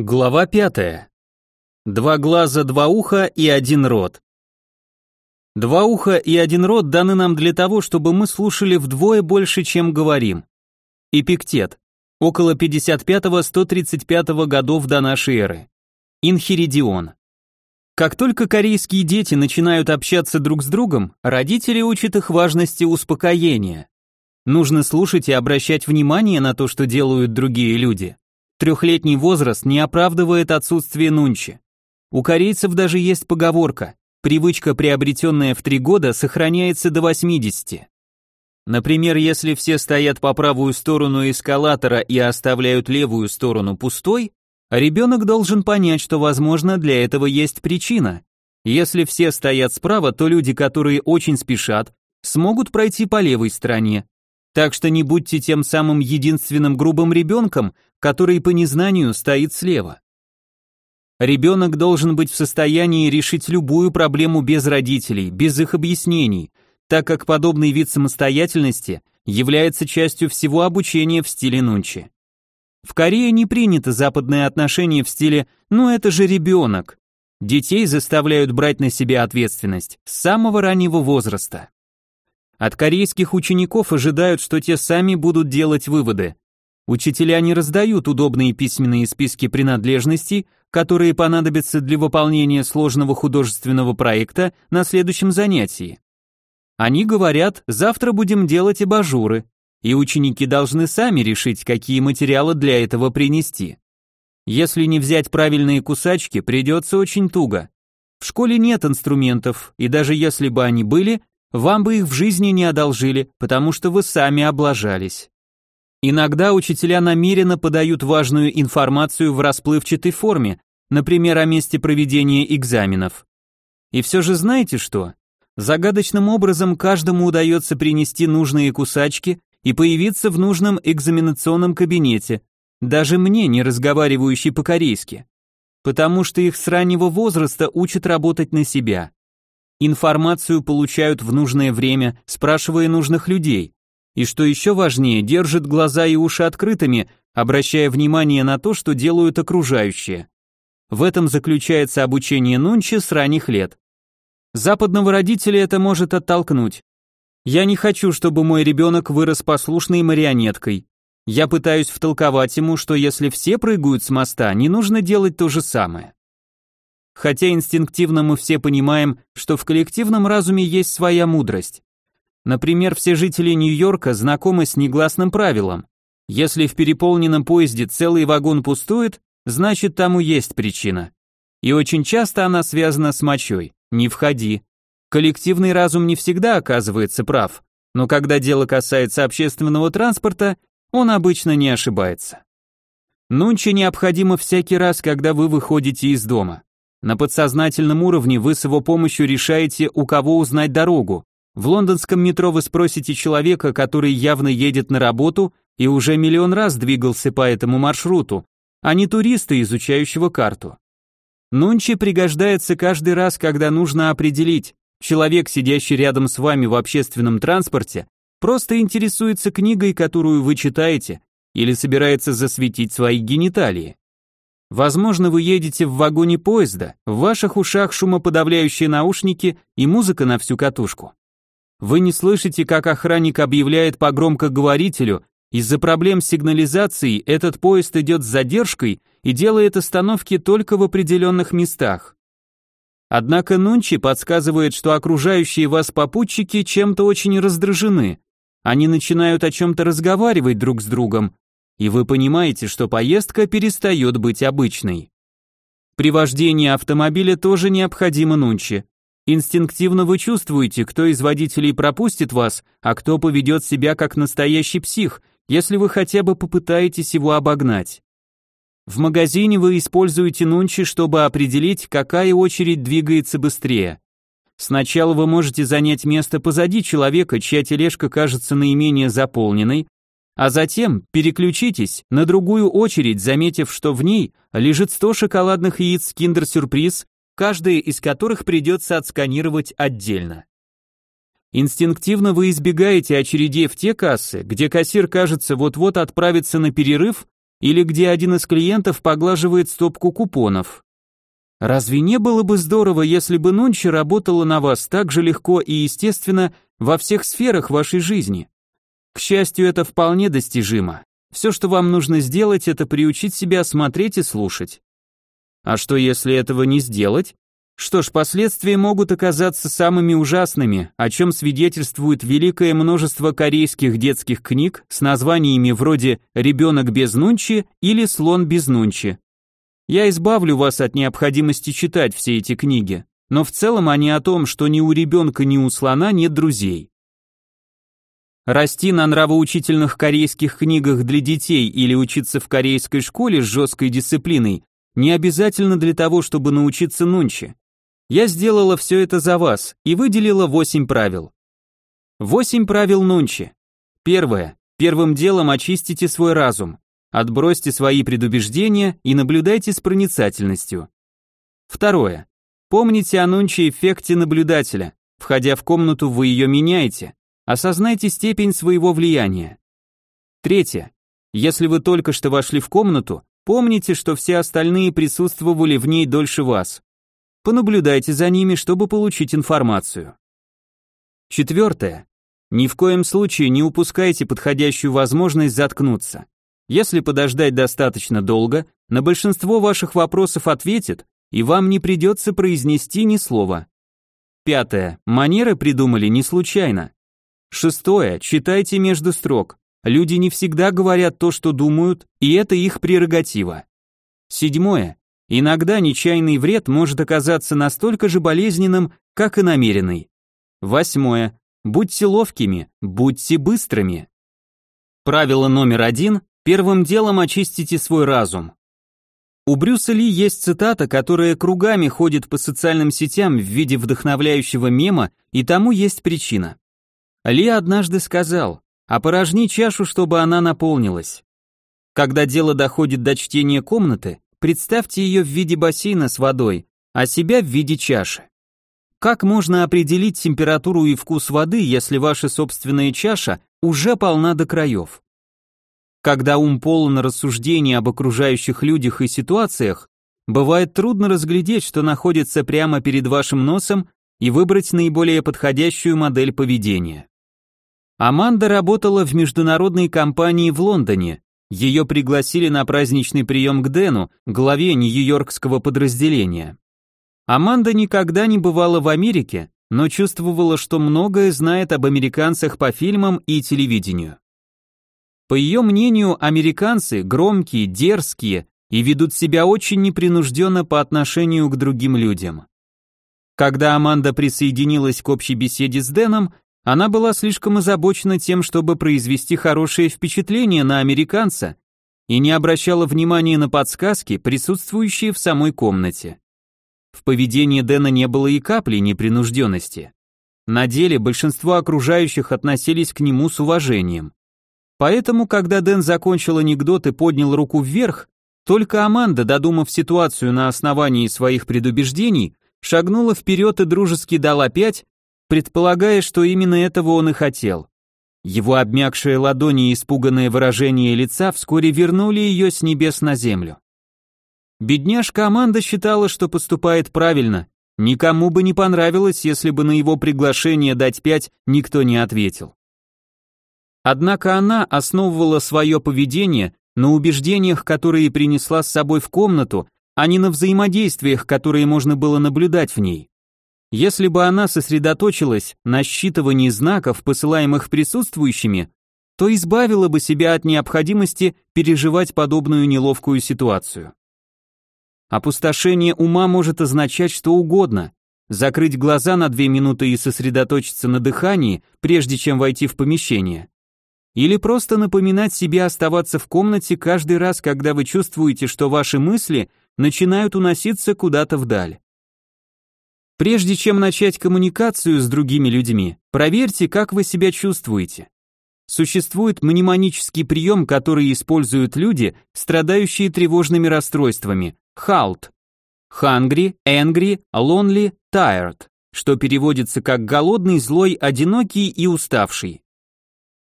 Глава пятая. Два глаза, два уха и один рот. Два уха и один рот даны нам для того, чтобы мы слушали вдвое больше, чем говорим. Эпиктет. Около 55-135 годов до нашей эры. Инхиридион. Как только корейские дети начинают общаться друг с другом, родители учат их важности успокоения. Нужно слушать и обращать внимание на то, что делают другие люди. Трехлетний возраст не оправдывает отсутствие нунчи. У корейцев даже есть поговорка «привычка, приобретенная в три года, сохраняется до 80». Например, если все стоят по правую сторону эскалатора и оставляют левую сторону пустой, ребенок должен понять, что, возможно, для этого есть причина. Если все стоят справа, то люди, которые очень спешат, смогут пройти по левой стороне. Так что не будьте тем самым единственным грубым ребенком, который по незнанию стоит слева. Ребенок должен быть в состоянии решить любую проблему без родителей, без их объяснений, так как подобный вид самостоятельности является частью всего обучения в стиле нунчи. В Корее не принято западное отношение в стиле «ну это же ребенок». Детей заставляют брать на себя ответственность с самого раннего возраста. От корейских учеников ожидают, что те сами будут делать выводы, Учителя не раздают удобные письменные списки принадлежностей, которые понадобятся для выполнения сложного художественного проекта на следующем занятии. Они говорят, завтра будем делать абажуры, и ученики должны сами решить, какие материалы для этого принести. Если не взять правильные кусачки, придется очень туго. В школе нет инструментов, и даже если бы они были, вам бы их в жизни не одолжили, потому что вы сами облажались. Иногда учителя намеренно подают важную информацию в расплывчатой форме, например, о месте проведения экзаменов. И все же знаете что? Загадочным образом каждому удается принести нужные кусачки и появиться в нужном экзаменационном кабинете, даже мне, не разговаривающий по-корейски. Потому что их с раннего возраста учат работать на себя. Информацию получают в нужное время, спрашивая нужных людей и что еще важнее, держит глаза и уши открытыми, обращая внимание на то, что делают окружающие. В этом заключается обучение Нунчи с ранних лет. Западного родителя это может оттолкнуть. Я не хочу, чтобы мой ребенок вырос послушной марионеткой. Я пытаюсь втолковать ему, что если все прыгают с моста, не нужно делать то же самое. Хотя инстинктивно мы все понимаем, что в коллективном разуме есть своя мудрость. Например, все жители Нью-Йорка знакомы с негласным правилом. Если в переполненном поезде целый вагон пустует, значит тому есть причина. И очень часто она связана с мочой. Не входи. Коллективный разум не всегда оказывается прав, но когда дело касается общественного транспорта, он обычно не ошибается. Нунчи необходимо всякий раз, когда вы выходите из дома. На подсознательном уровне вы с его помощью решаете, у кого узнать дорогу, в лондонском метро вы спросите человека, который явно едет на работу и уже миллион раз двигался по этому маршруту, а не туриста, изучающего карту. Нунчи пригождается каждый раз, когда нужно определить, человек, сидящий рядом с вами в общественном транспорте, просто интересуется книгой, которую вы читаете, или собирается засветить свои гениталии. Возможно, вы едете в вагоне поезда, в ваших ушах шумоподавляющие наушники и музыка на всю катушку. Вы не слышите, как охранник объявляет по громкоговорителю, из-за проблем с сигнализацией этот поезд идет с задержкой и делает остановки только в определенных местах. Однако Нунчи подсказывает, что окружающие вас попутчики чем-то очень раздражены. Они начинают о чем-то разговаривать друг с другом, и вы понимаете, что поездка перестает быть обычной. При вождении автомобиля тоже необходимо Нунчи. Инстинктивно вы чувствуете, кто из водителей пропустит вас, а кто поведет себя как настоящий псих, если вы хотя бы попытаетесь его обогнать. В магазине вы используете нунчи, чтобы определить, какая очередь двигается быстрее. Сначала вы можете занять место позади человека, чья тележка кажется наименее заполненной, а затем переключитесь на другую очередь, заметив, что в ней лежит 100 шоколадных яиц Surprise каждое из которых придется отсканировать отдельно. Инстинктивно вы избегаете очередей в те кассы, где кассир кажется вот-вот отправиться на перерыв или где один из клиентов поглаживает стопку купонов. Разве не было бы здорово, если бы Нунчи работала на вас так же легко и естественно во всех сферах вашей жизни? К счастью, это вполне достижимо. Все, что вам нужно сделать, это приучить себя смотреть и слушать. А что если этого не сделать? Что ж, последствия могут оказаться самыми ужасными, о чем свидетельствует великое множество корейских детских книг с названиями вроде «Ребенок без нунчи» или «Слон без нунчи». Я избавлю вас от необходимости читать все эти книги, но в целом они о том, что ни у ребенка, ни у слона нет друзей. Расти на нравоучительных корейских книгах для детей или учиться в корейской школе с жесткой дисциплиной не обязательно для того, чтобы научиться нунчи. Я сделала все это за вас и выделила 8 правил. 8 правил Нунчи. Первое. Первым делом очистите свой разум. Отбросьте свои предубеждения и наблюдайте с проницательностью. Второе. Помните о Нунчи эффекте наблюдателя. Входя в комнату, вы ее меняете. Осознайте степень своего влияния. Третье. Если вы только что вошли в комнату, помните, что все остальные присутствовали в ней дольше вас. Понаблюдайте за ними, чтобы получить информацию. Четвертое. Ни в коем случае не упускайте подходящую возможность заткнуться. Если подождать достаточно долго, на большинство ваших вопросов ответит, и вам не придется произнести ни слова. Пятое. Манеры придумали не случайно. Шестое. Читайте между строк. Люди не всегда говорят то, что думают, и это их прерогатива. Седьмое. Иногда нечаянный вред может оказаться настолько же болезненным, как и намеренный. Восьмое. Будьте ловкими, будьте быстрыми. Правило номер один. Первым делом очистите свой разум. У Брюса Ли есть цитата, которая кругами ходит по социальным сетям в виде вдохновляющего мема, и тому есть причина. Ли однажды сказал, опорожни чашу, чтобы она наполнилась. Когда дело доходит до чтения комнаты, Представьте ее в виде бассейна с водой, а себя в виде чаши. Как можно определить температуру и вкус воды, если ваша собственная чаша уже полна до краев? Когда ум полон рассуждений об окружающих людях и ситуациях, бывает трудно разглядеть, что находится прямо перед вашим носом и выбрать наиболее подходящую модель поведения. Аманда работала в международной компании в Лондоне, ее пригласили на праздничный прием к Дэну, главе нью-йоркского подразделения. Аманда никогда не бывала в Америке, но чувствовала, что многое знает об американцах по фильмам и телевидению. По ее мнению, американцы громкие, дерзкие и ведут себя очень непринужденно по отношению к другим людям. Когда Аманда присоединилась к общей беседе с Дэном, она была слишком озабочена тем, чтобы произвести хорошее впечатление на американца и не обращала внимания на подсказки, присутствующие в самой комнате. В поведении Дэна не было и капли непринужденности. На деле большинство окружающих относились к нему с уважением. Поэтому, когда Дэн закончил анекдот и поднял руку вверх, только Аманда, додумав ситуацию на основании своих предубеждений, шагнула вперед и дружески дала пять, предполагая, что именно этого он и хотел. Его обмякшие ладони и испуганное выражение лица вскоре вернули ее с небес на землю. Бедняжка Аманда считала, что поступает правильно. Никому бы не понравилось, если бы на его приглашение дать пять никто не ответил. Однако она основывала свое поведение на убеждениях, которые принесла с собой в комнату, а не на взаимодействиях, которые можно было наблюдать в ней. Если бы она сосредоточилась на считывании знаков, посылаемых присутствующими, то избавила бы себя от необходимости переживать подобную неловкую ситуацию. Опустошение ума может означать что угодно. Закрыть глаза на две минуты и сосредоточиться на дыхании, прежде чем войти в помещение. Или просто напоминать себе оставаться в комнате каждый раз, когда вы чувствуете, что ваши мысли начинают уноситься куда-то вдаль. Прежде чем начать коммуникацию с другими людьми, проверьте, как вы себя чувствуете. Существует мнемонический прием, который используют люди, страдающие тревожными расстройствами – HALT. Hungry, angry, lonely, tired, что переводится как голодный, злой, одинокий и уставший.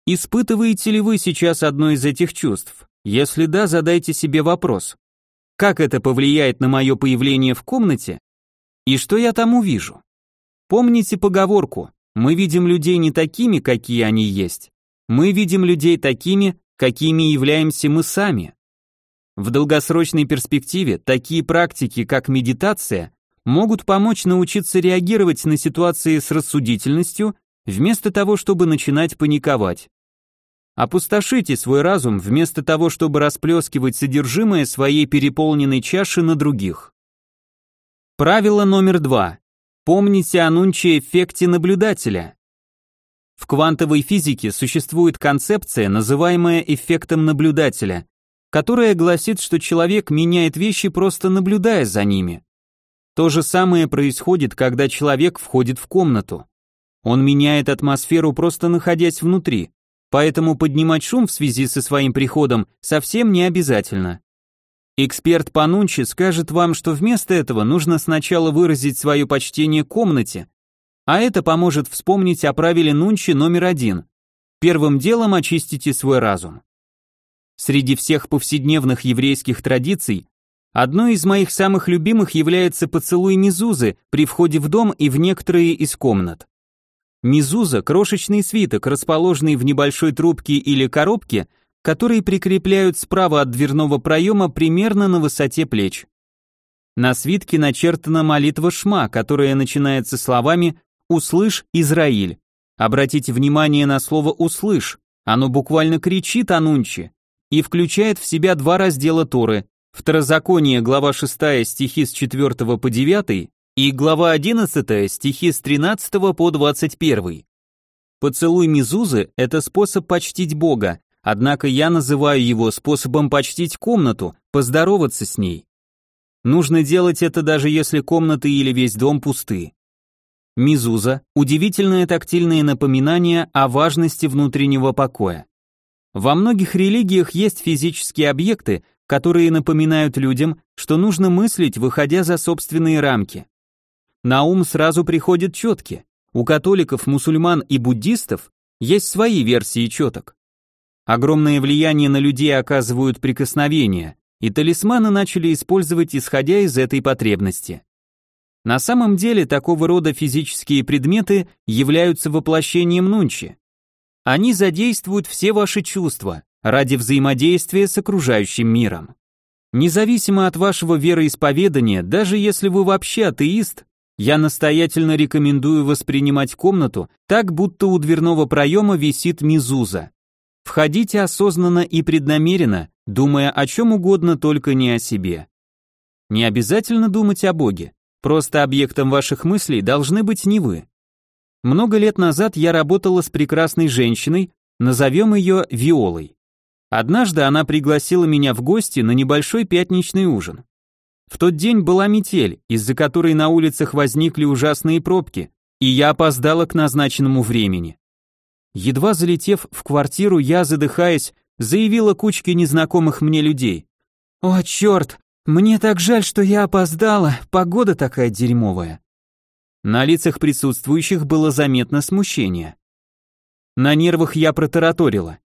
Испытываете ли вы сейчас одно из этих чувств? Если да, задайте себе вопрос. Как это повлияет на мое появление в комнате? И что я там увижу? Помните поговорку «Мы видим людей не такими, какие они есть. Мы видим людей такими, какими являемся мы сами». В долгосрочной перспективе такие практики, как медитация, могут помочь научиться реагировать на ситуации с рассудительностью, вместо того, чтобы начинать паниковать. Опустошите свой разум вместо того, чтобы расплескивать содержимое своей переполненной чаши на других. Правило номер два. Помните о нунче-эффекте наблюдателя. В квантовой физике существует концепция, называемая эффектом наблюдателя, которая гласит, что человек меняет вещи просто наблюдая за ними. То же самое происходит, когда человек входит в комнату. Он меняет атмосферу просто находясь внутри, поэтому поднимать шум в связи со своим приходом совсем не обязательно. Эксперт по Нунчи скажет вам, что вместо этого нужно сначала выразить свое почтение комнате, а это поможет вспомнить о правиле Нунчи номер один. Первым делом очистите свой разум. Среди всех повседневных еврейских традиций одной из моих самых любимых является поцелуй Мизузы при входе в дом и в некоторые из комнат. Мизуза – крошечный свиток, расположенный в небольшой трубке или коробке, который прикрепляют справа от дверного проема примерно на высоте плеч. На свитке начертана молитва Шма, которая начинается словами «Услышь, Израиль». Обратите внимание на слово «услышь», оно буквально кричит о нунче, и включает в себя два раздела Торы, Второзаконие, глава 6, стихи с 4 по 9 и глава 11, стихи с 13 по 21. Поцелуй Мизузы – это способ почтить Бога, однако я называю его способом почтить комнату, поздороваться с ней. Нужно делать это даже если комната или весь дом пусты. Мизуза – удивительное тактильное напоминание о важности внутреннего покоя. Во многих религиях есть физические объекты, которые напоминают людям, что нужно мыслить, выходя за собственные рамки. На ум сразу приходят четки. У католиков, мусульман и буддистов есть свои версии четок. Огромное влияние на людей оказывают прикосновения, и талисманы начали использовать исходя из этой потребности. На самом деле такого рода физические предметы являются воплощением нунчи, они задействуют все ваши чувства ради взаимодействия с окружающим миром. Независимо от вашего вероисповедания, даже если вы вообще атеист, я настоятельно рекомендую воспринимать комнату так, будто у дверного проема висит мизуза. Входите осознанно и преднамеренно, думая о чем угодно, только не о себе. Не обязательно думать о Боге, просто объектом ваших мыслей должны быть не вы. Много лет назад я работала с прекрасной женщиной, назовем ее Виолой. Однажды она пригласила меня в гости на небольшой пятничный ужин. В тот день была метель, из-за которой на улицах возникли ужасные пробки, и я опоздала к назначенному времени. Едва залетев в квартиру, я, задыхаясь, заявила кучке незнакомых мне людей. «О, черт, мне так жаль, что я опоздала, погода такая дерьмовая». На лицах присутствующих было заметно смущение. На нервах я протараторила.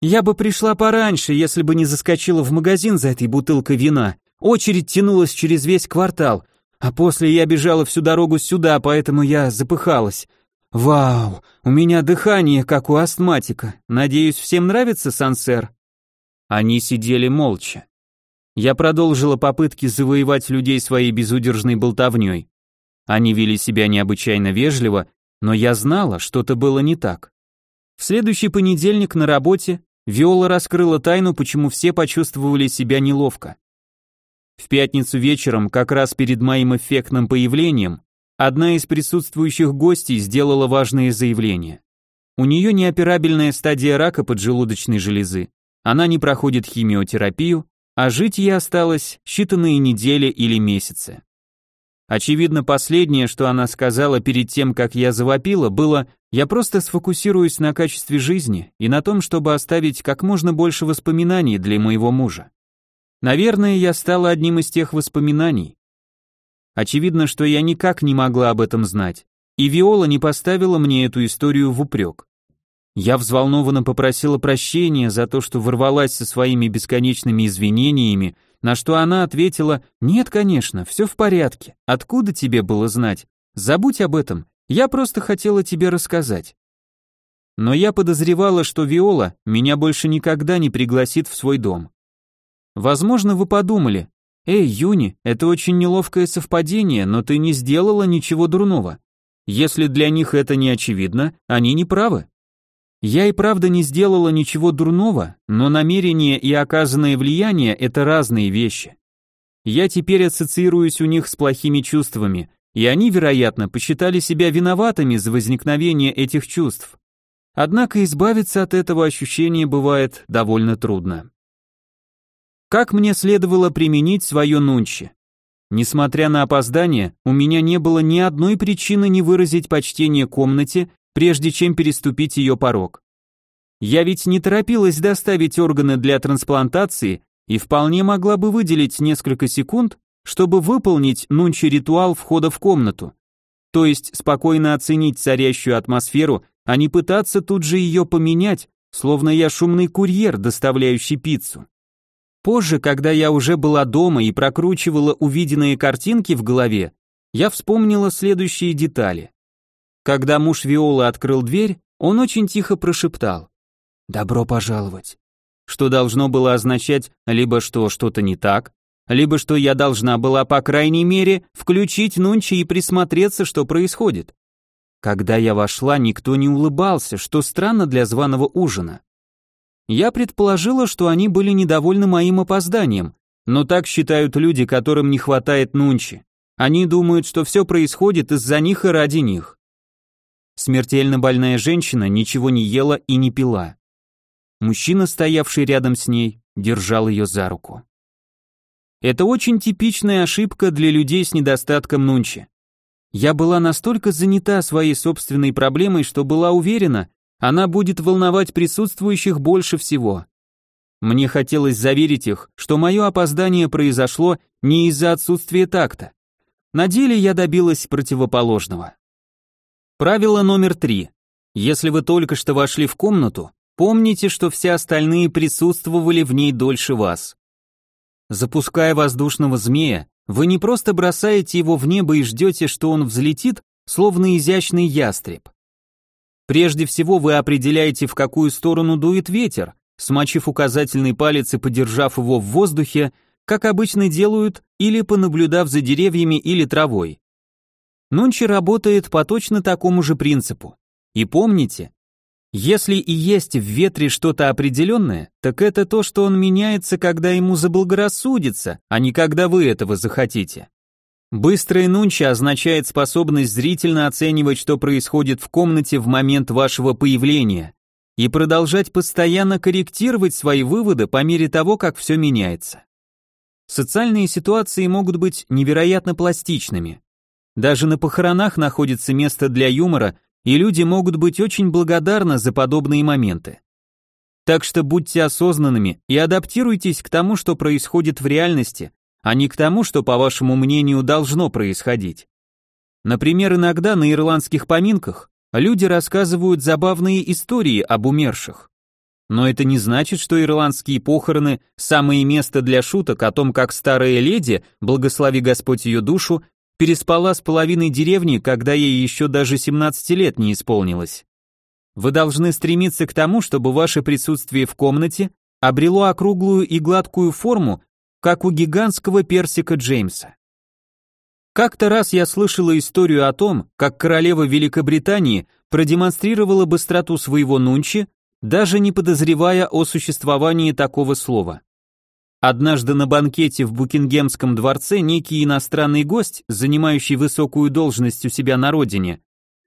Я бы пришла пораньше, если бы не заскочила в магазин за этой бутылкой вина. Очередь тянулась через весь квартал, а после я бежала всю дорогу сюда, поэтому я запыхалась. Вау, у меня дыхание, как у астматика. Надеюсь, всем нравится сансер? Они сидели молча. Я продолжила попытки завоевать людей своей безудержной болтовней. Они вели себя необычайно вежливо, но я знала, что-то было не так. В следующий понедельник на работе Виола раскрыла тайну, почему все почувствовали себя неловко. В пятницу вечером, как раз перед моим эффектным появлением, одна из присутствующих гостей сделала важное заявление. У нее неоперабельная стадия рака поджелудочной железы, она не проходит химиотерапию, а жить ей осталось считанные недели или месяцы. Очевидно, последнее, что она сказала перед тем, как я завопила, было «Я просто сфокусируюсь на качестве жизни и на том, чтобы оставить как можно больше воспоминаний для моего мужа». Наверное, я стала одним из тех воспоминаний. Очевидно, что я никак не могла об этом знать, и Виола не поставила мне эту историю в упрек. Я взволнованно попросила прощения за то, что ворвалась со своими бесконечными извинениями, на что она ответила «Нет, конечно, все в порядке. Откуда тебе было знать? Забудь об этом. Я просто хотела тебе рассказать». Но я подозревала, что Виола меня больше никогда не пригласит в свой дом. Возможно, вы подумали, «Эй, Юни, это очень неловкое совпадение, но ты не сделала ничего дурного. Если для них это не очевидно, они не правы». Я и правда не сделала ничего дурного, но намерение и оказанное влияние – это разные вещи. Я теперь ассоциируюсь у них с плохими чувствами, и они, вероятно, посчитали себя виноватыми за возникновение этих чувств. Однако избавиться от этого ощущения бывает довольно трудно. Как мне следовало применить свое нунчи? Несмотря на опоздание, у меня не было ни одной причины не выразить почтение комнате прежде чем переступить ее порог. Я ведь не торопилась доставить органы для трансплантации и вполне могла бы выделить несколько секунд, чтобы выполнить нунчи ритуал входа в комнату. То есть спокойно оценить царящую атмосферу, а не пытаться тут же ее поменять, словно я шумный курьер, доставляющий пиццу. Позже, когда я уже была дома и прокручивала увиденные картинки в голове, я вспомнила следующие детали. Когда муж Виолы открыл дверь, он очень тихо прошептал «Добро пожаловать», что должно было означать либо что что-то не так, либо что я должна была, по крайней мере, включить нунчи и присмотреться, что происходит. Когда я вошла, никто не улыбался, что странно для званого ужина. Я предположила, что они были недовольны моим опозданием, но так считают люди, которым не хватает нунчи. Они думают, что все происходит из-за них и ради них. Смертельно больная женщина ничего не ела и не пила. Мужчина, стоявший рядом с ней, держал ее за руку. Это очень типичная ошибка для людей с недостатком нунчи. Я была настолько занята своей собственной проблемой, что была уверена, она будет волновать присутствующих больше всего. Мне хотелось заверить их, что мое опоздание произошло не из-за отсутствия такта. На деле я добилась противоположного. Правило номер три. Если вы только что вошли в комнату, помните, что все остальные присутствовали в ней дольше вас. Запуская воздушного змея, вы не просто бросаете его в небо и ждете, что он взлетит, словно изящный ястреб. Прежде всего вы определяете, в какую сторону дует ветер, смочив указательный палец и подержав его в воздухе, как обычно делают, или понаблюдав за деревьями или травой. Нунчи работает по точно такому же принципу. И помните, если и есть в ветре что-то определенное, так это то, что он меняется, когда ему заблагорассудится, а не когда вы этого захотите. Быстрый нунчи означает способность зрительно оценивать, что происходит в комнате в момент вашего появления, и продолжать постоянно корректировать свои выводы по мере того, как все меняется. Социальные ситуации могут быть невероятно пластичными. Даже на похоронах находится место для юмора, и люди могут быть очень благодарны за подобные моменты. Так что будьте осознанными и адаптируйтесь к тому, что происходит в реальности, а не к тому, что, по вашему мнению, должно происходить. Например, иногда на ирландских поминках люди рассказывают забавные истории об умерших. Но это не значит, что ирландские похороны – самое место для шуток о том, как старая леди, благослови Господь ее душу, переспала с половиной деревни, когда ей еще даже 17 лет не исполнилось. Вы должны стремиться к тому, чтобы ваше присутствие в комнате обрело округлую и гладкую форму, как у гигантского персика Джеймса. Как-то раз я слышала историю о том, как королева Великобритании продемонстрировала быстроту своего нунчи, даже не подозревая о существовании такого слова. Однажды на банкете в Букингемском дворце некий иностранный гость, занимающий высокую должность у себя на родине,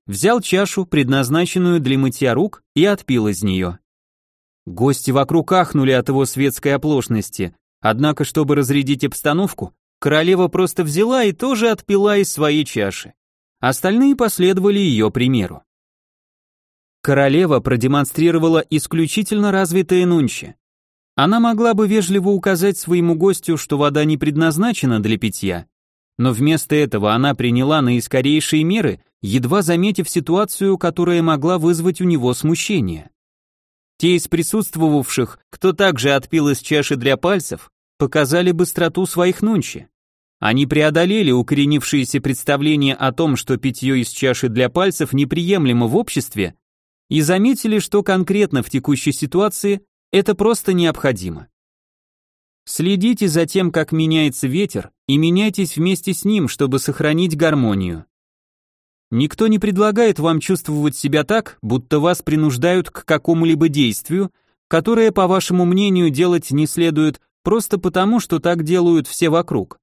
взял чашу, предназначенную для мытья рук, и отпил из нее. Гости вокруг ахнули от его светской оплошности, однако, чтобы разрядить обстановку, королева просто взяла и тоже отпила из своей чаши. Остальные последовали ее примеру. Королева продемонстрировала исключительно развитое нунче. Она могла бы вежливо указать своему гостю, что вода не предназначена для питья, но вместо этого она приняла наискорейшие меры, едва заметив ситуацию, которая могла вызвать у него смущение. Те из присутствовавших, кто также отпил из чаши для пальцев, показали быстроту своих нунчи. Они преодолели укоренившиеся представления о том, что питье из чаши для пальцев неприемлемо в обществе, и заметили, что конкретно в текущей ситуации это просто необходимо. Следите за тем, как меняется ветер, и меняйтесь вместе с ним, чтобы сохранить гармонию. Никто не предлагает вам чувствовать себя так, будто вас принуждают к какому-либо действию, которое, по вашему мнению, делать не следует просто потому, что так делают все вокруг.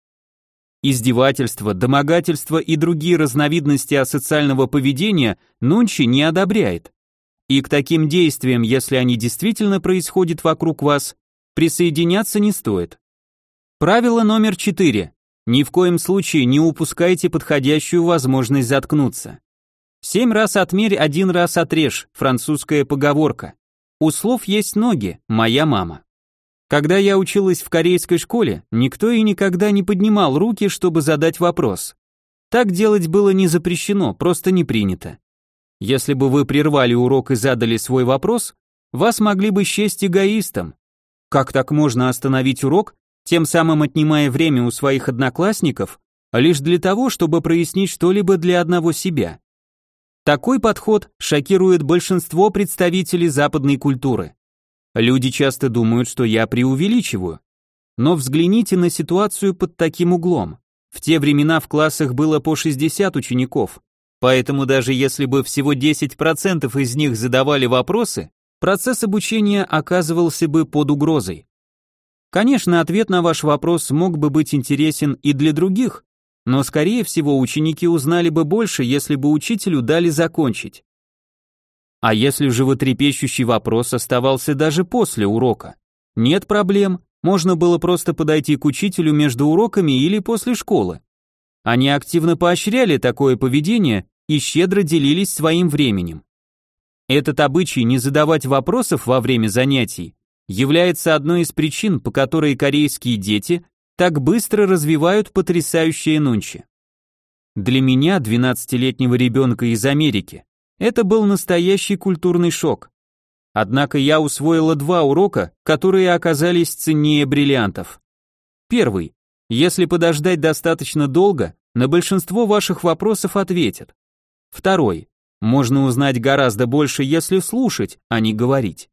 Издевательства, домогательства и другие разновидности асоциального поведения Нунчи не одобряет. И к таким действиям, если они действительно происходят вокруг вас, присоединяться не стоит. Правило номер 4. Ни в коем случае не упускайте подходящую возможность заткнуться. Семь раз отмерь, один раз отрежь, французская поговорка. У слов есть ноги, моя мама. Когда я училась в корейской школе, никто и никогда не поднимал руки, чтобы задать вопрос. Так делать было не запрещено, просто не принято. Если бы вы прервали урок и задали свой вопрос, вас могли бы счесть эгоистом. Как так можно остановить урок, тем самым отнимая время у своих одноклассников, лишь для того, чтобы прояснить что-либо для одного себя? Такой подход шокирует большинство представителей западной культуры. Люди часто думают, что я преувеличиваю. Но взгляните на ситуацию под таким углом. В те времена в классах было по 60 учеников, поэтому даже если бы всего 10% из них задавали вопросы, процесс обучения оказывался бы под угрозой. Конечно, ответ на ваш вопрос мог бы быть интересен и для других, но скорее всего ученики узнали бы больше, если бы учителю дали закончить. А если животрепещущий вопрос оставался даже после урока? Нет проблем, можно было просто подойти к учителю между уроками или после школы. Они активно поощряли такое поведение и щедро делились своим временем. Этот обычай не задавать вопросов во время занятий является одной из причин, по которой корейские дети так быстро развивают потрясающие нунчи. Для меня, 12-летнего ребенка из Америки, это был настоящий культурный шок. Однако я усвоила два урока, которые оказались ценнее бриллиантов. Первый. Если подождать достаточно долго, на большинство ваших вопросов ответят. Второй. Можно узнать гораздо больше, если слушать, а не говорить.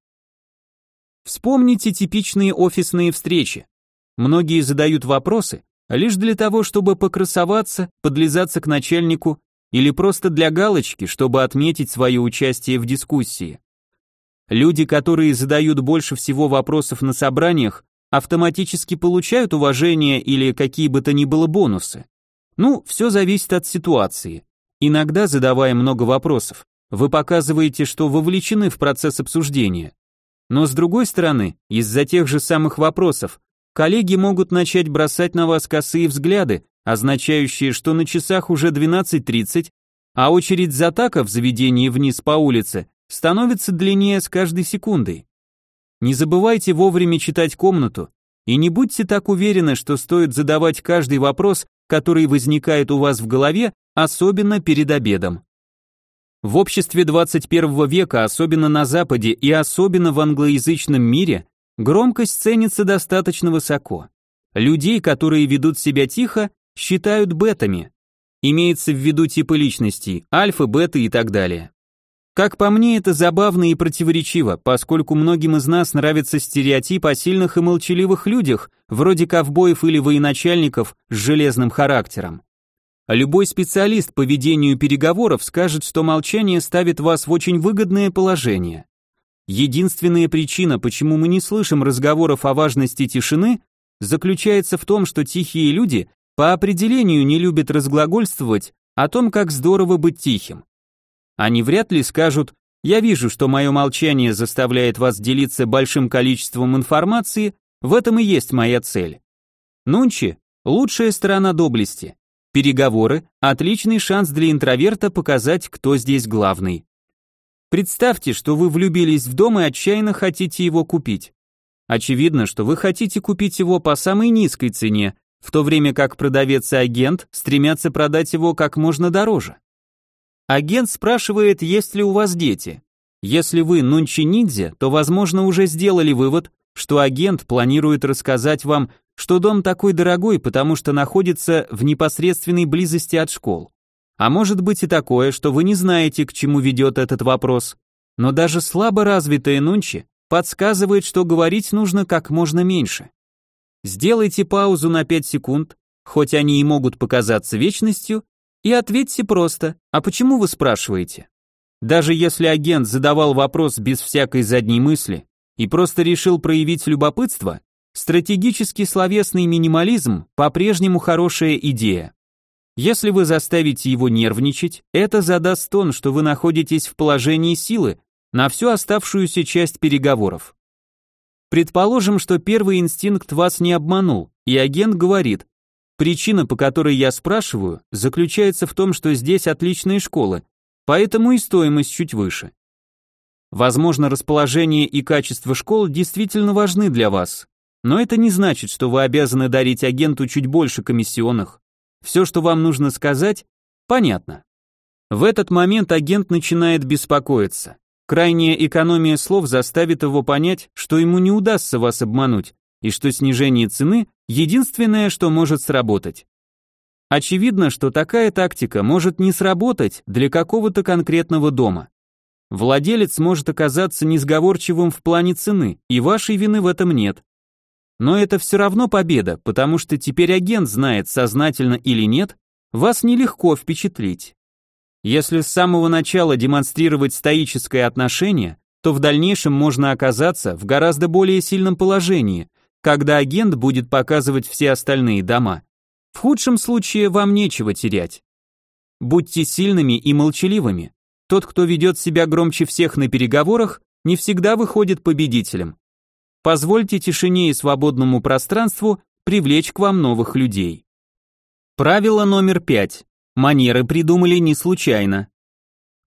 Вспомните типичные офисные встречи. Многие задают вопросы лишь для того, чтобы покрасоваться, подлизаться к начальнику или просто для галочки, чтобы отметить свое участие в дискуссии. Люди, которые задают больше всего вопросов на собраниях, автоматически получают уважение или какие бы то ни было бонусы. Ну, все зависит от ситуации. Иногда, задавая много вопросов, вы показываете, что вовлечены в процесс обсуждения. Но с другой стороны, из-за тех же самых вопросов, коллеги могут начать бросать на вас косые взгляды, означающие, что на часах уже 12.30, а очередь затака в заведении вниз по улице становится длиннее с каждой секундой. Не забывайте вовремя читать комнату и не будьте так уверены, что стоит задавать каждый вопрос, который возникает у вас в голове, особенно перед обедом. В обществе 21 века, особенно на Западе и особенно в англоязычном мире, громкость ценится достаточно высоко. Людей, которые ведут себя тихо, считают бетами. Имеется в виду типы личностей, альфа, бета и так далее. Как по мне, это забавно и противоречиво, поскольку многим из нас нравится стереотип о сильных и молчаливых людях, вроде ковбоев или военачальников с железным характером. Любой специалист по ведению переговоров скажет, что молчание ставит вас в очень выгодное положение. Единственная причина, почему мы не слышим разговоров о важности тишины, заключается в том, что тихие люди по определению не любят разглагольствовать о том, как здорово быть тихим. Они вряд ли скажут «Я вижу, что мое молчание заставляет вас делиться большим количеством информации, в этом и есть моя цель». Нунчи – лучшая сторона доблести. Переговоры – отличный шанс для интроверта показать, кто здесь главный. Представьте, что вы влюбились в дом и отчаянно хотите его купить. Очевидно, что вы хотите купить его по самой низкой цене, в то время как продавец и агент стремятся продать его как можно дороже. Агент спрашивает, есть ли у вас дети. Если вы нунчи-ниндзя, то, возможно, уже сделали вывод, что агент планирует рассказать вам, что дом такой дорогой, потому что находится в непосредственной близости от школ. А может быть и такое, что вы не знаете, к чему ведет этот вопрос. Но даже слабо развитая нунчи подсказывает, что говорить нужно как можно меньше. Сделайте паузу на 5 секунд, хоть они и могут показаться вечностью, и ответьте просто «А почему вы спрашиваете?». Даже если агент задавал вопрос без всякой задней мысли и просто решил проявить любопытство, стратегический словесный минимализм по-прежнему хорошая идея. Если вы заставите его нервничать, это задаст тон, что вы находитесь в положении силы на всю оставшуюся часть переговоров. Предположим, что первый инстинкт вас не обманул, и агент говорит, причина, по которой я спрашиваю, заключается в том, что здесь отличные школы, поэтому и стоимость чуть выше. Возможно, расположение и качество школ действительно важны для вас, но это не значит, что вы обязаны дарить агенту чуть больше комиссионных. Все, что вам нужно сказать, понятно. В этот момент агент начинает беспокоиться. Крайняя экономия слов заставит его понять, что ему не удастся вас обмануть, и что снижение цены – единственное, что может сработать. Очевидно, что такая тактика может не сработать для какого-то конкретного дома. Владелец может оказаться несговорчивым в плане цены, и вашей вины в этом нет. Но это все равно победа, потому что теперь агент знает, сознательно или нет, вас нелегко впечатлить. Если с самого начала демонстрировать стоическое отношение, то в дальнейшем можно оказаться в гораздо более сильном положении, когда агент будет показывать все остальные дома. В худшем случае вам нечего терять. Будьте сильными и молчаливыми. Тот, кто ведет себя громче всех на переговорах, не всегда выходит победителем. Позвольте тишине и свободному пространству привлечь к вам новых людей. Правило номер пять. Манеры придумали не случайно.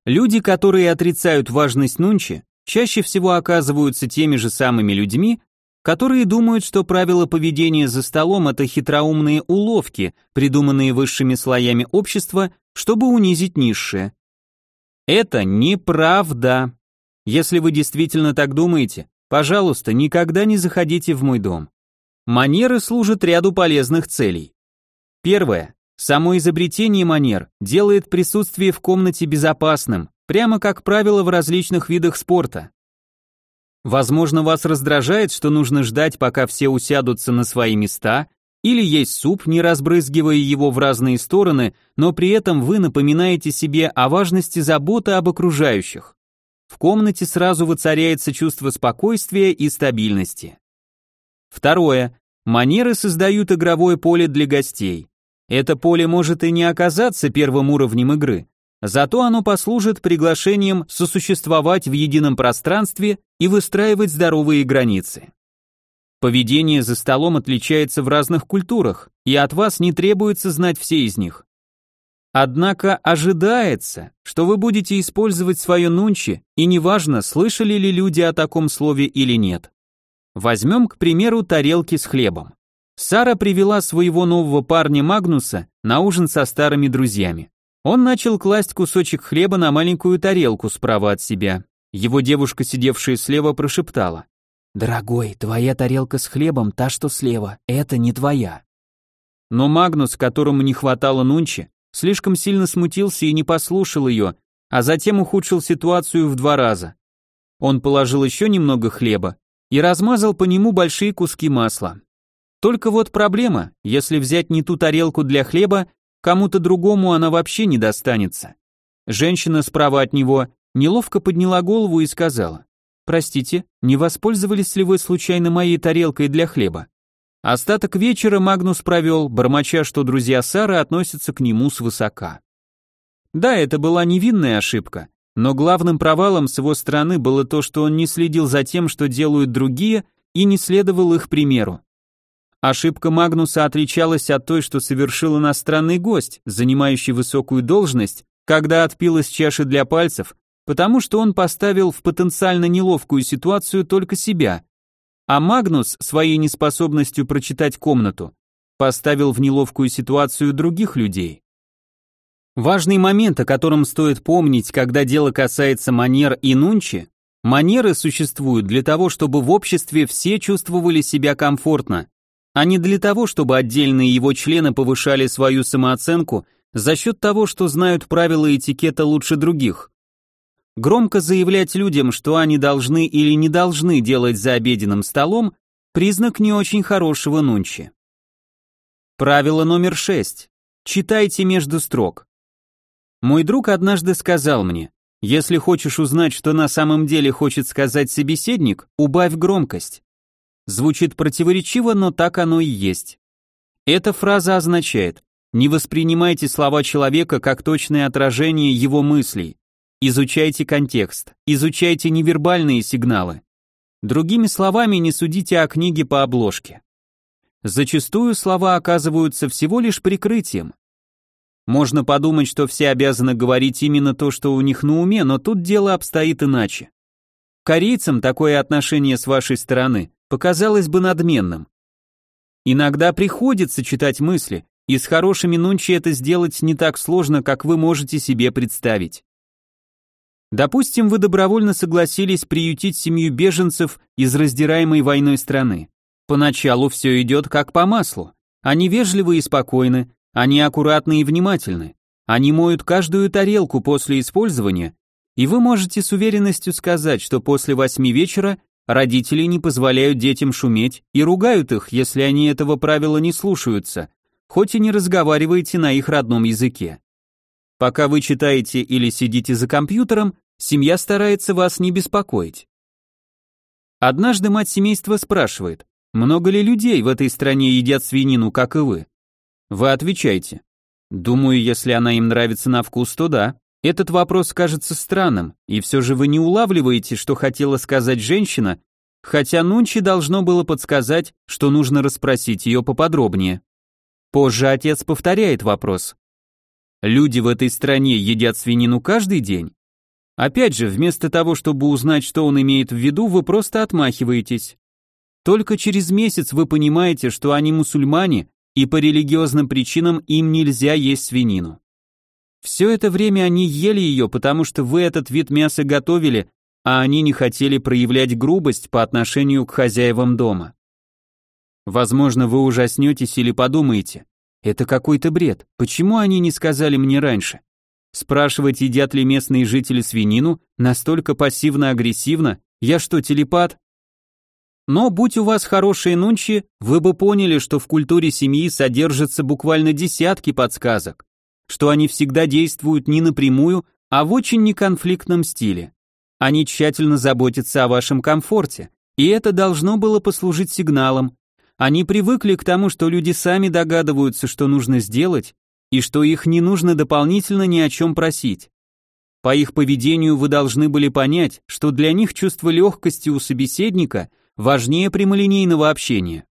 Люди, которые отрицают важность нунчи, чаще всего оказываются теми же самыми людьми, которые думают, что правила поведения за столом это хитроумные уловки, придуманные высшими слоями общества, чтобы унизить низшее. Это неправда. Если вы действительно так думаете, пожалуйста, никогда не заходите в мой дом. Манеры служат ряду полезных целей. Первое. Само изобретение манер делает присутствие в комнате безопасным, прямо как правило в различных видах спорта. Возможно, вас раздражает, что нужно ждать, пока все усядутся на свои места, или есть суп, не разбрызгивая его в разные стороны, но при этом вы напоминаете себе о важности заботы об окружающих. В комнате сразу воцаряется чувство спокойствия и стабильности. Второе. Манеры создают игровое поле для гостей. Это поле может и не оказаться первым уровнем игры, зато оно послужит приглашением сосуществовать в едином пространстве и выстраивать здоровые границы. Поведение за столом отличается в разных культурах, и от вас не требуется знать все из них. Однако ожидается, что вы будете использовать свое нунчи, и неважно, слышали ли люди о таком слове или нет. Возьмем, к примеру, тарелки с хлебом. Сара привела своего нового парня Магнуса на ужин со старыми друзьями. Он начал класть кусочек хлеба на маленькую тарелку справа от себя. Его девушка, сидевшая слева, прошептала. «Дорогой, твоя тарелка с хлебом, та, что слева, это не твоя». Но Магнус, которому не хватало нунчи, слишком сильно смутился и не послушал ее, а затем ухудшил ситуацию в два раза. Он положил еще немного хлеба и размазал по нему большие куски масла. Только вот проблема, если взять не ту тарелку для хлеба, кому-то другому она вообще не достанется. Женщина справа от него неловко подняла голову и сказала, «Простите, не воспользовались ли вы случайно моей тарелкой для хлеба?» Остаток вечера Магнус провел, бормоча, что друзья Сары относятся к нему свысока. Да, это была невинная ошибка, но главным провалом с его стороны было то, что он не следил за тем, что делают другие, и не следовал их примеру. Ошибка Магнуса отличалась от той, что совершил иностранный гость, занимающий высокую должность, когда отпил из чаши для пальцев, потому что он поставил в потенциально неловкую ситуацию только себя. А Магнус своей неспособностью прочитать комнату поставил в неловкую ситуацию других людей. Важный момент, о котором стоит помнить, когда дело касается манер и нунчи, манеры существуют для того, чтобы в обществе все чувствовали себя комфортно, а не для того, чтобы отдельные его члены повышали свою самооценку за счет того, что знают правила этикета лучше других. Громко заявлять людям, что они должны или не должны делать за обеденным столом, признак не очень хорошего нунчи. Правило номер шесть. Читайте между строк. Мой друг однажды сказал мне, если хочешь узнать, что на самом деле хочет сказать собеседник, убавь громкость. Звучит противоречиво, но так оно и есть. Эта фраза означает, не воспринимайте слова человека как точное отражение его мыслей. Изучайте контекст, изучайте невербальные сигналы. Другими словами, не судите о книге по обложке. Зачастую слова оказываются всего лишь прикрытием. Можно подумать, что все обязаны говорить именно то, что у них на уме, но тут дело обстоит иначе. Корейцам такое отношение с вашей стороны показалось бы надменным. Иногда приходится читать мысли, и с хорошими нунчи это сделать не так сложно, как вы можете себе представить. Допустим, вы добровольно согласились приютить семью беженцев из раздираемой войной страны. Поначалу все идет как по маслу. Они вежливы и спокойны, они аккуратны и внимательны. Они моют каждую тарелку после использования, и вы можете с уверенностью сказать, что после восьми вечера родители не позволяют детям шуметь и ругают их, если они этого правила не слушаются, хоть и не разговариваете на их родном языке. Пока вы читаете или сидите за компьютером, семья старается вас не беспокоить. Однажды мать семейства спрашивает, много ли людей в этой стране едят свинину, как и вы? Вы отвечаете. Думаю, если она им нравится на вкус, то да. Этот вопрос кажется странным, и все же вы не улавливаете, что хотела сказать женщина, хотя Нунчи должно было подсказать, что нужно расспросить ее поподробнее. Позже отец повторяет вопрос. Люди в этой стране едят свинину каждый день? Опять же, вместо того, чтобы узнать, что он имеет в виду, вы просто отмахиваетесь. Только через месяц вы понимаете, что они мусульмане, и по религиозным причинам им нельзя есть свинину. Все это время они ели ее, потому что вы этот вид мяса готовили, а они не хотели проявлять грубость по отношению к хозяевам дома. Возможно, вы ужаснетесь или подумаете, это какой-то бред. Почему они не сказали мне раньше? Спрашивать, едят ли местные жители свинину, настолько пассивно-агрессивно? Я что, телепат? Но будь у вас хорошие нунчи, вы бы поняли, что в культуре семьи содержатся буквально десятки подсказок, что они всегда действуют не напрямую, а в очень неконфликтном стиле. Они тщательно заботятся о вашем комфорте, и это должно было послужить сигналом, они привыкли к тому, что люди сами догадываются, что нужно сделать, и что их не нужно дополнительно ни о чем просить. По их поведению вы должны были понять, что для них чувство легкости у собеседника важнее прямолинейного общения.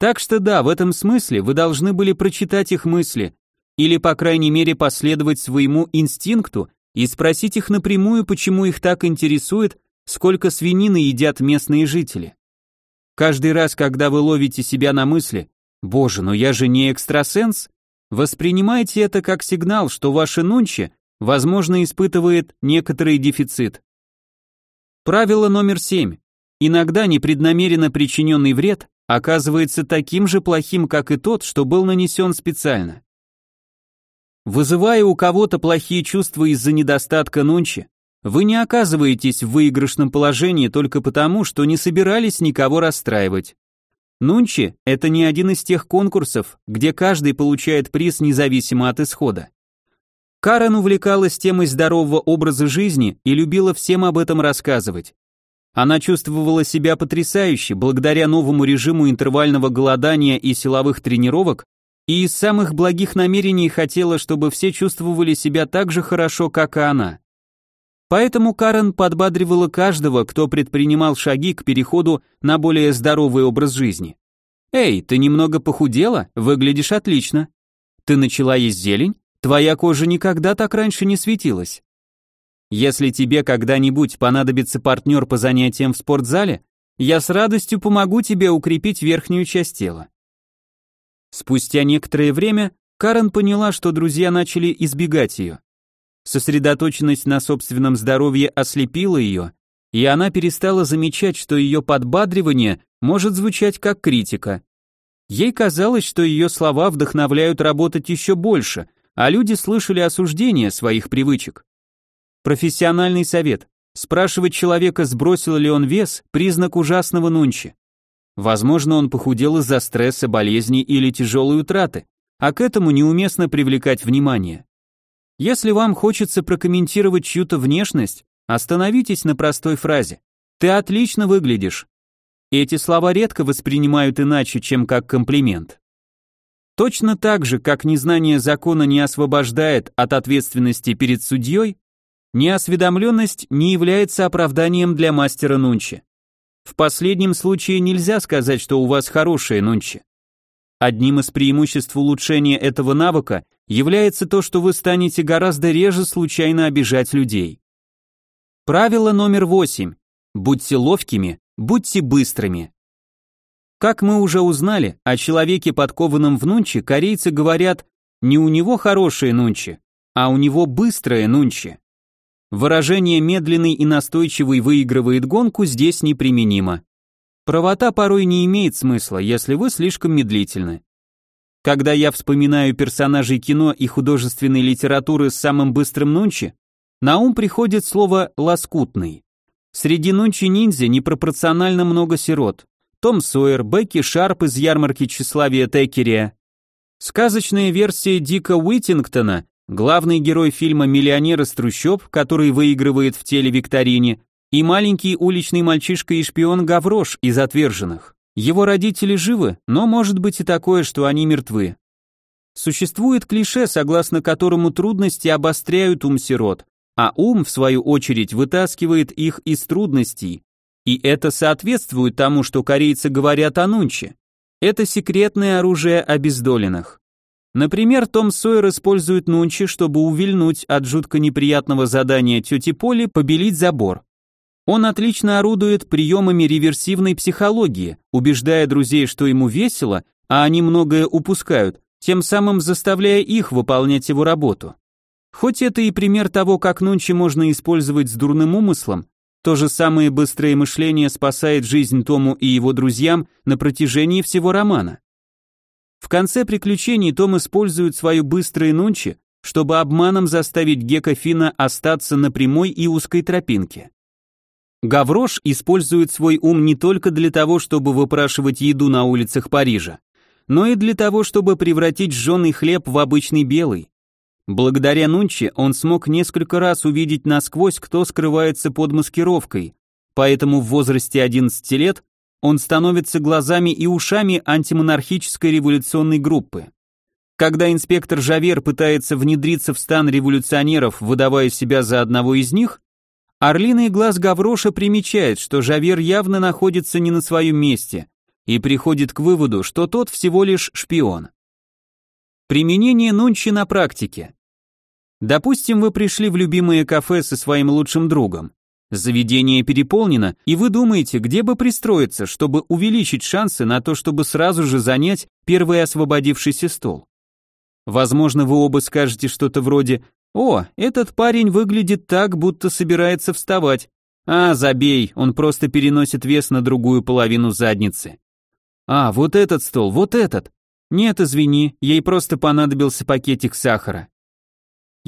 Так что да, в этом смысле вы должны были прочитать их мысли, или по крайней мере последовать своему инстинкту и спросить их напрямую, почему их так интересует, сколько свинины едят местные жители. Каждый раз, когда вы ловите себя на мысли «Боже, но я же не экстрасенс», воспринимайте это как сигнал, что ваше нунче, возможно, испытывает некоторый дефицит. Правило номер семь. Иногда непреднамеренно причиненный вред оказывается таким же плохим, как и тот, что был нанесен специально. Вызывая у кого-то плохие чувства из-за недостатка нунчи, вы не оказываетесь в выигрышном положении только потому, что не собирались никого расстраивать. Нунчи – это не один из тех конкурсов, где каждый получает приз независимо от исхода. Карен увлекалась темой здорового образа жизни и любила всем об этом рассказывать. Она чувствовала себя потрясающе благодаря новому режиму интервального голодания и силовых тренировок и из самых благих намерений хотела, чтобы все чувствовали себя так же хорошо, как и она. Поэтому Карен подбадривала каждого, кто предпринимал шаги к переходу на более здоровый образ жизни. «Эй, ты немного похудела? Выглядишь отлично. Ты начала есть зелень? Твоя кожа никогда так раньше не светилась. Если тебе когда-нибудь понадобится партнер по занятиям в спортзале, я с радостью помогу тебе укрепить верхнюю часть тела». Спустя некоторое время Карен поняла, что друзья начали избегать ее. Сосредоточенность на собственном здоровье ослепила ее, и она перестала замечать, что ее подбадривание может звучать как критика. Ей казалось, что ее слова вдохновляют работать еще больше, а люди слышали осуждение своих привычек. Профессиональный совет. Спрашивать человека, сбросил ли он вес, признак ужасного нунчи. Возможно, он похудел из-за стресса, болезни или тяжелой утраты, а к этому неуместно привлекать внимание. Если вам хочется прокомментировать чью-то внешность, остановитесь на простой фразе «Ты отлично выглядишь». Эти слова редко воспринимают иначе, чем как комплимент. Точно так же, как незнание закона не освобождает от ответственности перед судьей, неосведомленность не является оправданием для мастера нунчи. В последнем случае нельзя сказать, что у вас хорошее нунчи. Одним из преимуществ улучшения этого навыка является то, что вы станете гораздо реже случайно обижать людей. Правило номер восемь. Будьте ловкими, будьте быстрыми. Как мы уже узнали, о человеке, подкованном в нунчи, корейцы говорят не у него хорошие нунчи, а у него быстрое нунчи. Выражение «медленный и настойчивый выигрывает гонку» здесь неприменимо. Правота порой не имеет смысла, если вы слишком медлительны. Когда я вспоминаю персонажей кино и художественной литературы с самым быстрым нунчи, на ум приходит слово «лоскутный». Среди нунчи-ниндзя непропорционально много сирот. Том Сойер, Бекки Шарп из ярмарки тщеславия Текерия. Сказочная версия Дика Уитингтона, главный герой фильма «Миллионер из трущоб», который выигрывает в телевикторине, и маленький уличный мальчишка и шпион Гаврош из отверженных. Его родители живы, но может быть и такое, что они мертвы. Существует клише, согласно которому трудности обостряют ум сирот, а ум, в свою очередь, вытаскивает их из трудностей. И это соответствует тому, что корейцы говорят о нунче. Это секретное оружие обездоленных. Например, Том Сойер использует нунчи, чтобы увильнуть от жутко неприятного задания тети Поли побелить забор. Он отлично орудует приемами реверсивной психологии, убеждая друзей, что ему весело, а они многое упускают, тем самым заставляя их выполнять его работу. Хоть это и пример того, как нунчи можно использовать с дурным умыслом, то же самое быстрое мышление спасает жизнь Тому и его друзьям на протяжении всего романа. В конце приключений Том использует свою быстрое нунчи, чтобы обманом заставить Гека Фина остаться на прямой и узкой тропинке. Гаврош использует свой ум не только для того, чтобы выпрашивать еду на улицах Парижа, но и для того, чтобы превратить жженый хлеб в обычный белый. Благодаря Нунчи он смог несколько раз увидеть насквозь, кто скрывается под маскировкой, поэтому в возрасте 11 лет он становится глазами и ушами антимонархической революционной группы. Когда инспектор Жавер пытается внедриться в стан революционеров, выдавая себя за одного из них, Орлиный глаз Гавроша примечает, что Жавер явно находится не на своем месте и приходит к выводу, что тот всего лишь шпион. Применение нунчи на практике. Допустим, вы пришли в любимое кафе со своим лучшим другом. Заведение переполнено, и вы думаете, где бы пристроиться, чтобы увеличить шансы на то, чтобы сразу же занять первый освободившийся стол. Возможно, вы оба скажете что-то вроде «О, этот парень выглядит так, будто собирается вставать. А, забей, он просто переносит вес на другую половину задницы. А, вот этот стол, вот этот. Нет, извини, ей просто понадобился пакетик сахара.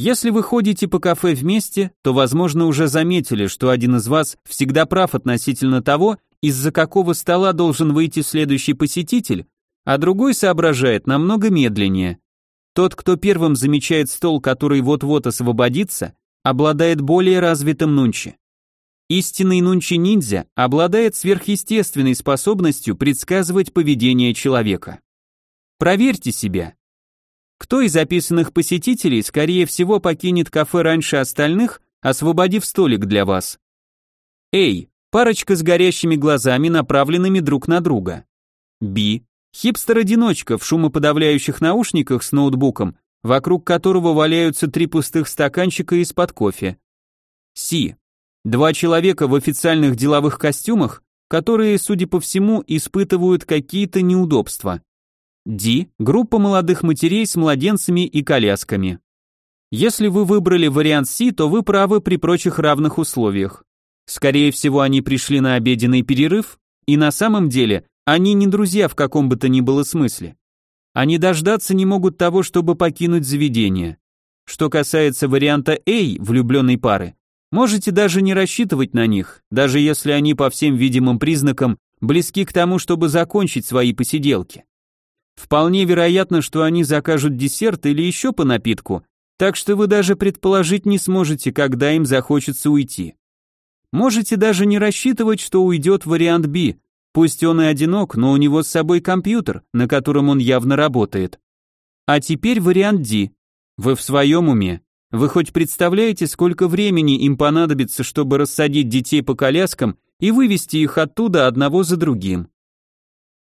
Если вы ходите по кафе вместе, то, возможно, уже заметили, что один из вас всегда прав относительно того, из-за какого стола должен выйти следующий посетитель, а другой соображает намного медленнее. Тот, кто первым замечает стол, который вот-вот освободится, обладает более развитым нунчи. Истинный нунчи-ниндзя обладает сверхъестественной способностью предсказывать поведение человека. Проверьте себя. Кто из записанных посетителей, скорее всего, покинет кафе раньше остальных, освободив столик для вас? Эй, парочка с горящими глазами, направленными друг на друга. Би, Хипстер-одиночка в шумоподавляющих наушниках с ноутбуком, вокруг которого валяются три пустых стаканчика из-под кофе. Си. Два человека в официальных деловых костюмах, которые, судя по всему, испытывают какие-то неудобства. D – группа молодых матерей с младенцами и колясками. Если вы выбрали вариант C, то вы правы при прочих равных условиях. Скорее всего, они пришли на обеденный перерыв, и на самом деле они не друзья в каком бы то ни было смысле. Они дождаться не могут того, чтобы покинуть заведение. Что касается варианта A, влюбленной пары, можете даже не рассчитывать на них, даже если они по всем видимым признакам близки к тому, чтобы закончить свои посиделки. Вполне вероятно, что они закажут десерт или еще по напитку, так что вы даже предположить не сможете, когда им захочется уйти. Можете даже не рассчитывать, что уйдет вариант B, пусть он и одинок, но у него с собой компьютер, на котором он явно работает. А теперь вариант D. Вы в своем уме? Вы хоть представляете, сколько времени им понадобится, чтобы рассадить детей по коляскам и вывести их оттуда одного за другим?